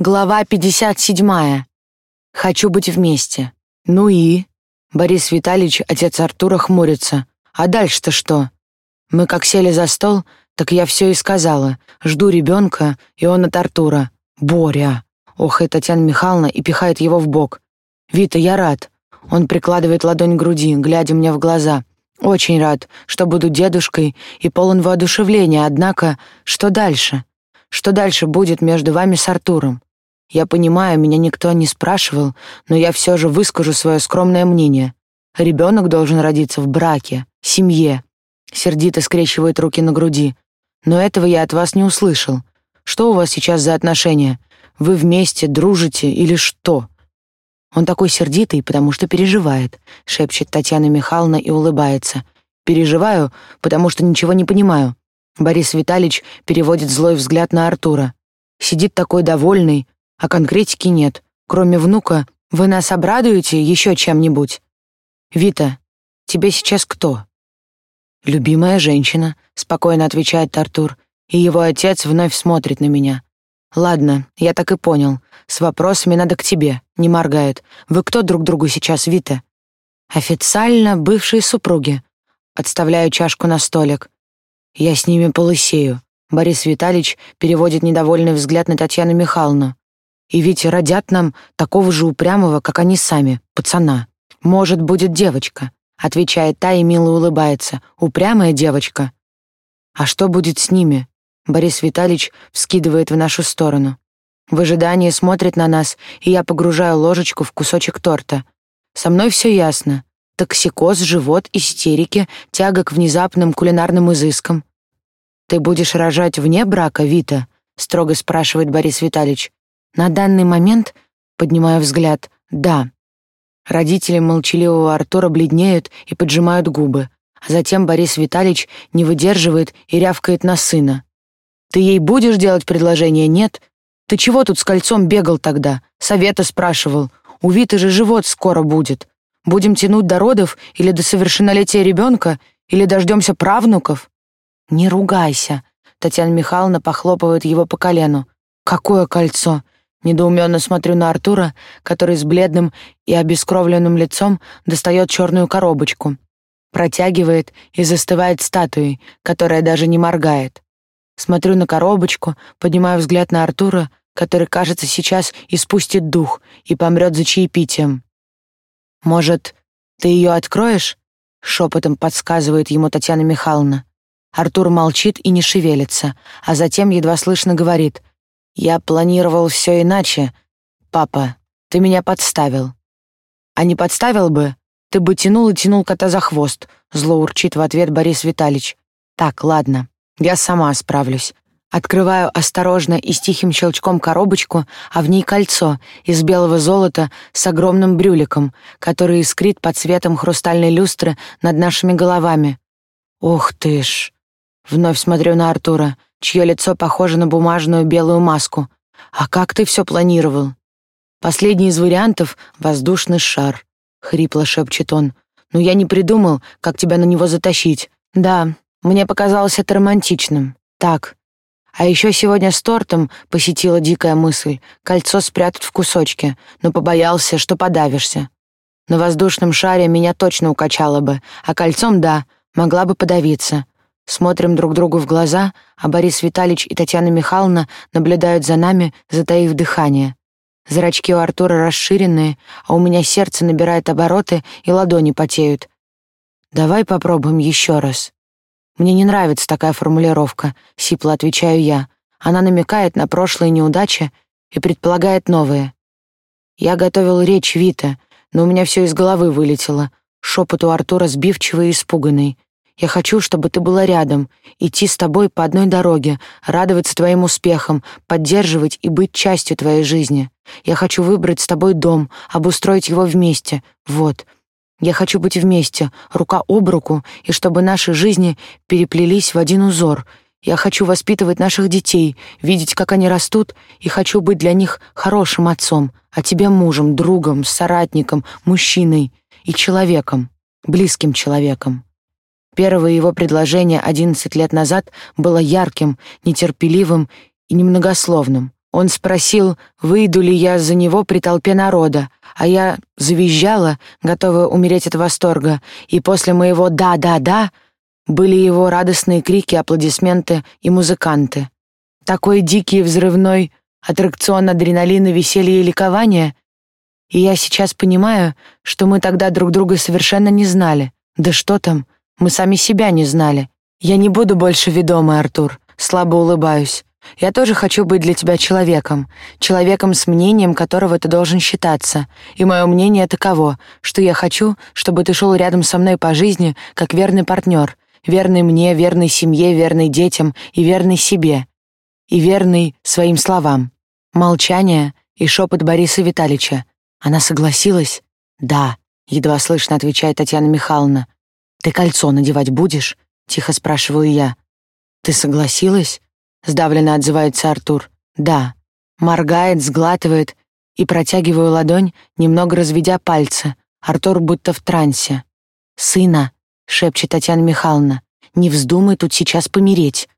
Глава 57. Хочу быть вместе. Ну и? Борис Витальевич, отец Артура, хмурится. А дальше-то что? Мы как сели за стол, так я все и сказала. Жду ребенка, и он от Артура. Боря. Ох, и Татьяна Михайловна и пихает его в бок. Вита, я рад. Он прикладывает ладонь к груди, глядя мне в глаза. Очень рад, что буду дедушкой и полон воодушевления, однако, что дальше? Что дальше будет между вами с Артуром? Я понимаю, меня никто не спрашивал, но я все же выскажу свое скромное мнение. Ребенок должен родиться в браке, семье. Сердито скрещивает руки на груди. Но этого я от вас не услышал. Что у вас сейчас за отношения? Вы вместе дружите или что? Он такой сердитый, потому что переживает, шепчет Татьяна Михайловна и улыбается. Переживаю, потому что ничего не понимаю. Борис Витальевич переводит злой взгляд на Артура. Сидит такой довольный, а конкретики нет. Кроме внука, вы нас обрадуете еще чем-нибудь? Вита, тебе сейчас кто? Любимая женщина, спокойно отвечает Артур, и его отец вновь смотрит на меня. Ладно, я так и понял. С вопросами надо к тебе, не моргает. Вы кто друг другу сейчас, Вита? Официально бывшие супруги. Отставляю чашку на столик. Я с ними полысею. Борис Витальевич переводит недовольный взгляд на Татьяну Михайловну. И ведь родят нам такого же упрямого, как они сами, пацана. Может, будет девочка, отвечает та и мило улыбается. Упрямая девочка. А что будет с ними? Борис Витальевич вскидывает в нашу сторону. В ожидании смотрит на нас, и я погружаю ложечку в кусочек торта. Со мной все ясно. Токсикоз, живот, истерики, тяга к внезапным кулинарным изыскам. Ты будешь рожать вне брака, Вита? строго спрашивает Борис Витальевич. На данный момент, поднимаю взгляд, да. Родители молчаливого Артура бледнеют и поджимают губы, а затем Борис Витальевич не выдерживает и рявкает на сына. «Ты ей будешь делать предложение, нет? Ты чего тут с кольцом бегал тогда? Совета спрашивал. У Виты же живот скоро будет. Будем тянуть до родов или до совершеннолетия ребенка, или дождемся правнуков?» «Не ругайся», — Татьяна Михайловна похлопывает его по колену. «Какое кольцо? Недоуменно смотрю на Артура, который с бледным и обескровленным лицом достает черную коробочку, протягивает и застывает статуей, которая даже не моргает. Смотрю на коробочку, поднимаю взгляд на Артура, который, кажется, сейчас испустит дух и помрет за чаепитием. «Может, ты ее откроешь?» — шепотом подсказывает ему Татьяна Михайловна. Артур молчит и не шевелится, а затем едва слышно говорит — я планировал все иначе. Папа, ты меня подставил. А не подставил бы, ты бы тянул и тянул кота за хвост, зло урчит в ответ Борис Витальевич. Так, ладно, я сама справлюсь. Открываю осторожно и с тихим щелчком коробочку, а в ней кольцо из белого золота с огромным брюликом, который искрит под светом хрустальной люстры над нашими головами. Ох ты ж! Вновь смотрю на Артура чье лицо похоже на бумажную белую маску. А как ты все планировал? Последний из вариантов — воздушный шар, — хрипло шепчет он. Но я не придумал, как тебя на него затащить. Да, мне показалось это романтичным. Так. А еще сегодня с тортом посетила дикая мысль — кольцо спрятать в кусочке, но побоялся, что подавишься. На воздушном шаре меня точно укачало бы, а кольцом — да, могла бы подавиться. Смотрим друг другу в глаза, а Борис Витальевич и Татьяна Михайловна наблюдают за нами, затаив дыхание. Зрачки у Артура расширенные, а у меня сердце набирает обороты и ладони потеют. Давай попробуем еще раз. Мне не нравится такая формулировка, сипло отвечаю я. Она намекает на прошлые неудачи и предполагает новые. Я готовил речь Вита, но у меня все из головы вылетело. Шепот у Артура сбивчивый и испуганный. Я хочу, чтобы ты была рядом, идти с тобой по одной дороге, радоваться твоим успехам, поддерживать и быть частью твоей жизни. Я хочу выбрать с тобой дом, обустроить его вместе. Вот. Я хочу быть вместе, рука об руку, и чтобы наши жизни переплелись в один узор. Я хочу воспитывать наших детей, видеть, как они растут, и хочу быть для них хорошим отцом, а тебе мужем, другом, соратником, мужчиной и человеком, близким человеком. Первое его предложение 11 лет назад было ярким, нетерпеливым и немногословным. Он спросил, выйду ли я за него при толпе народа, а я завизжала, готовая умереть от восторга, и после моего «да-да-да» были его радостные крики, аплодисменты и музыканты. Такой дикий взрывной аттракцион адреналина, веселья и ликования. И я сейчас понимаю, что мы тогда друг друга совершенно не знали. Да что там, мы сами себя не знали. Я не буду больше ведомой, Артур. Слабо улыбаюсь. Я тоже хочу быть для тебя человеком, человеком с мнением которого ты должен считаться. И мое мнение таково, что я хочу, чтобы ты шел рядом со мной по жизни, как верный партнер, верный мне, верный семье, верный детям и верный себе. И верный своим словам. Молчание и шепот Бориса Витальевича. Она согласилась? Да, едва слышно отвечает Татьяна Михайловна. Ты кольцо надевать будешь? Тихо спрашиваю я. Ты согласилась? Сдавленно отзывается Артур. Да. Моргает, сглатывает и протягиваю ладонь, немного разведя пальцы. Артур будто в трансе. «Сына», — шепчет Татьяна Михайловна, — «не вздумай тут сейчас помереть.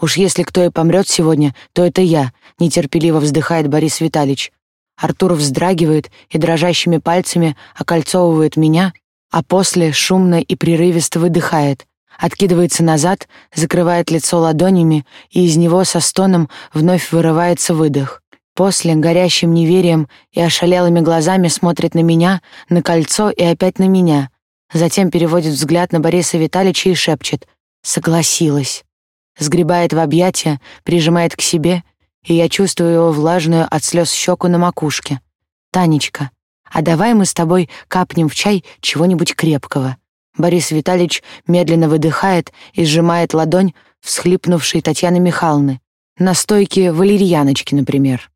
Уж если кто и помрет сегодня, то это я», — нетерпеливо вздыхает Борис Витальевич. Артур вздрагивает и дрожащими пальцами окольцовывает меня, а после шумно и прерывисто выдыхает откидывается назад, закрывает лицо ладонями, и из него со стоном вновь вырывается выдох. После горящим неверием и ошалелыми глазами смотрит на меня, на кольцо и опять на меня. Затем переводит взгляд на Бориса Витальевича и шепчет «Согласилась». Сгребает в объятия, прижимает к себе, и я чувствую его влажную от слез щеку на макушке. «Танечка, а давай мы с тобой капнем в чай чего-нибудь крепкого». Борис Витальевич медленно выдыхает и сжимает ладонь всхлипнувшей Татьяны Михайловны. Настойки валерьяночки, например.